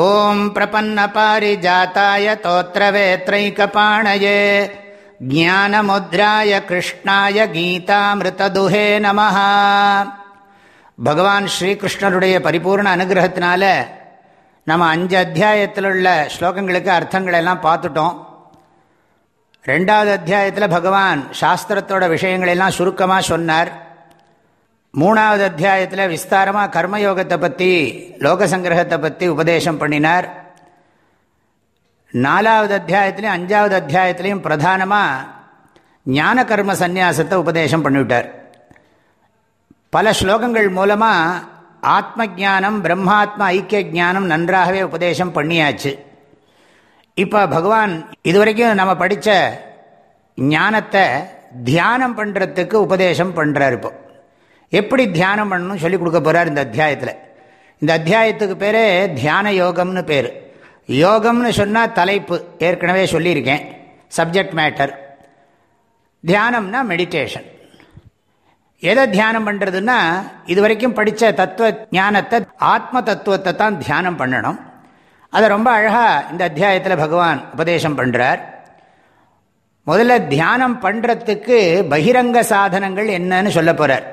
ஓம் பிரபன்னபாரிஜாத்தாய தோத்திரவேத்ரைக்கபாணயே. ஞானமுத்ராய கிருஷ்ணாய கீதாமிருத்ததுஹே நம பகவான் ஸ்ரீகிருஷ்ணருடைய பரிபூர்ண அனுகிரகத்தினால நம்ம அஞ்சு அத்தியாயத்தில் உள்ள ஸ்லோகங்களுக்கு அர்த்தங்களெல்லாம் பார்த்துட்டோம். ரெண்டாவது அத்தியாயத்தில் பகவான் சாஸ்திரத்தோட விஷயங்களெல்லாம் சுருக்கமாக சொன்னார். மூணாவது அத்தியாயத்தில் விஸ்தாரமாக கர்மயோகத்தை பற்றி லோக சங்கிரகத்தை பற்றி உபதேசம் பண்ணினார். நாலாவது அத்தியாயத்திலையும் அஞ்சாவது அத்தியாயத்திலையும் பிரதானமாக ஞான கர்ம சந்நியாசத்தை உபதேசம் பண்ணிவிட்டார். பல ஸ்லோகங்கள் மூலமாக ஆத்ம ஜானம் பிரம்மாத்மா ஐக்கிய ஜானம் நன்றாகவே உபதேசம் பண்ணியாச்சு. இப்போ பகவான் இதுவரைக்கும் நம்ம படித்த ஞானத்தை தியானம் பண்ணுறதுக்கு உபதேசம் பண்ணுறார் இப்போ. எப்படி தியானம் பண்ணணும் சொல்லி கொடுக்க போகிறார் இந்த அத்தியாயத்தில். இந்த அத்தியாயத்துக்கு பேரே தியான யோகம்னு பேர். யோகம்னு சொன்னால் தலைப்பு ஏற்கனவே சொல்லியிருக்கேன். சப்ஜெக்ட் மேட்டர் தியானம்னா மெடிடேஷன் எதை தியானம் பண்ணுறதுன்னா இது வரைக்கும் படித்த தத்துவ ஞானத்தை ஆத்ம தத்துவத்தை தான் தியானம் பண்ணணும். அதை ரொம்ப அழகாக இந்த அத்தியாயத்தில் பகவான் உபதேசம் பண்ணுறார் முதல்ல தியானம் பண்ணுறதுக்கு பகிரங்க சாதனங்கள் என்னன்னு சொல்ல போகிறார்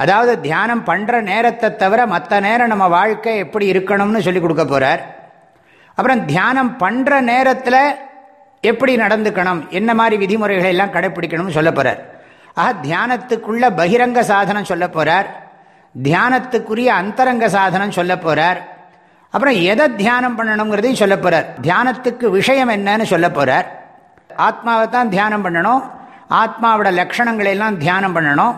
அதாவது தியானம் பண்ணுற நேரத்தை தவிர மற்ற நேரம் நம்ம வாழ்க்கை எப்படி இருக்கணும்னு சொல்லி கொடுக்க போகிறார் அப்புறம் தியானம் பண்ணுற நேரத்தில் எப்படி நடந்துக்கணும்? என்ன மாதிரி விதிமுறைகளை எல்லாம் கடைப்பிடிக்கணும்னு சொல்ல போகிறார் ஆக தியானத்துக்குள்ள பகிரங்க சாதனம் சொல்ல போகிறார் தியானத்துக்குரிய அந்தரங்க சாதனம் சொல்ல போகிறார் அப்புறம் எதை தியானம் பண்ணணுங்கிறதையும் சொல்ல போகிறார் தியானத்துக்கு விஷயம் என்னன்னு சொல்ல போகிறார் ஆத்மாவை தான் தியானம் பண்ணணும். ஆத்மாவோட லட்சணங்களை எல்லாம் தியானம் பண்ணணும்.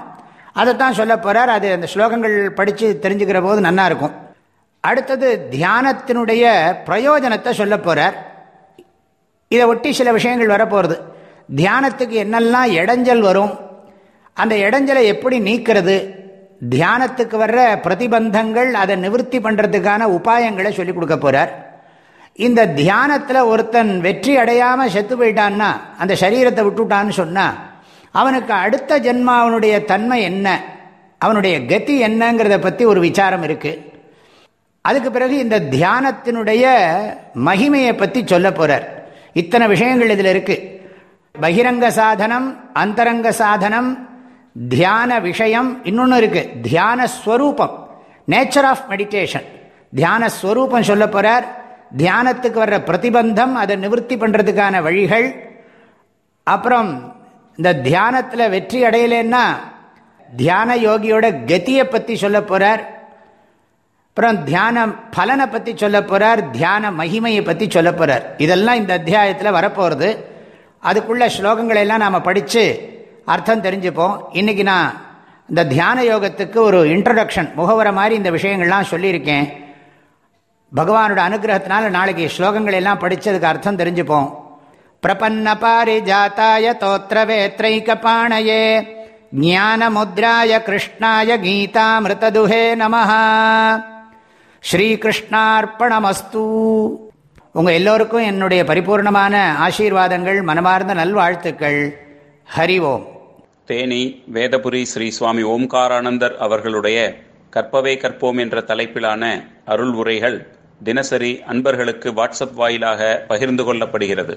அதைத்தான் சொல்ல போகிறார் அது அந்த ஸ்லோகங்கள் படித்து தெரிஞ்சுக்கிற போது நல்லா இருக்கும். அடுத்தது தியானத்தினுடைய பிரயோஜனத்தை சொல்ல போகிறார் இதை ஒட்டி சில விஷயங்கள் வரப்போகிறது தியானத்துக்கு என்னெல்லாம் இடைஞ்சல் வரும்? அந்த இடைஞ்சலை எப்படி நீக்கிறது? தியானத்துக்கு வர்ற பிரதிபந்தங்கள் அதை நிவர்த்தி பண்ணுறதுக்கான உபாயங்களை சொல்லி கொடுக்க போகிறார் இந்த தியானத்தில் ஒருத்தன் வெற்றி அடையாமல் செத்து போயிட்டான்னா அந்த சரீரத்தை விட்டுட்டான்னு சொன்னால் அவனுக்கு அடுத்த ஜென்மாவனுடைய தன்மை என்ன? அவனுடைய கதி என்னங்கிறத பற்றி ஒரு விசாரம் இருக்குது அதுக்கு பிறகு இந்த தியானத்தினுடைய மகிமையை பற்றி சொல்ல போகிறார் இத்தனை விஷயங்கள் இதில் இருக்குது பகிரங்க சாதனம் அந்தரங்க சாதனம் தியான விஷயம் இன்னொன்று இருக்குது தியான ஸ்வரூபம் நேச்சர் ஆஃப் மெடிடேஷன் தியான ஸ்வரூபம் சொல்ல போகிறார் தியானத்துக்கு வர்ற பிரதிபந்தம் அதை நிவர்த்தி பண்ணுறதுக்கான வழிகள் அப்புறம் இந்த தியானத்தில் வெற்றி அடையலைன்னா தியான யோகியோட கத்தியை பற்றி சொல்ல போகிறார் அப்புறம் தியான பலனை பற்றி சொல்ல போகிறார் தியான மகிமையை பற்றி சொல்ல போகிறார் இதெல்லாம் இந்த அத்தியாயத்தில் வரப்போகிறது அதுக்குள்ள ஸ்லோகங்களை எல்லாம் நாம் படித்து அர்த்தம் தெரிஞ்சுப்போம். இன்றைக்கி நான் இந்த தியான யோகத்துக்கு ஒரு இன்ட்ரடக்ஷன் முகவரை மாதிரி இந்த விஷயங்கள்லாம் சொல்லியிருக்கேன். பகவானோட அனுகிரகத்தினால நாளைக்கு ஸ்லோகங்கள் எல்லாம் படித்ததுக்கு அர்த்தம் தெரிஞ்சுப்போம். பிரபன்ன பாரிஜாத்தாய தோத்திரவேத்ரைக்கபாணயே ஞானமுத்ராய கிருஷ்ணாய கீதாமிருததுஹே நம ஸ்ரீகிருஷ்ணார்ப்பணமஸ்து உங்கள் எல்லோருக்கும் என்னுடைய பரிபூர்ணமான ஆசீர்வாதங்கள் மனமார்ந்த நல்வாழ்த்துக்கள். ஹரி ஓம். தேனி வேதபுரி ஸ்ரீ சுவாமி ஓம்காரானந்தர் அவர்களுடைய கற்பவே கற்போம் என்ற தலைப்பிலான அருள் உரைகள் தினசரி அன்பர்களுக்கு வாட்ஸ்அப் வாயிலாக பகிர்ந்து கொள்ளப்படுகிறது.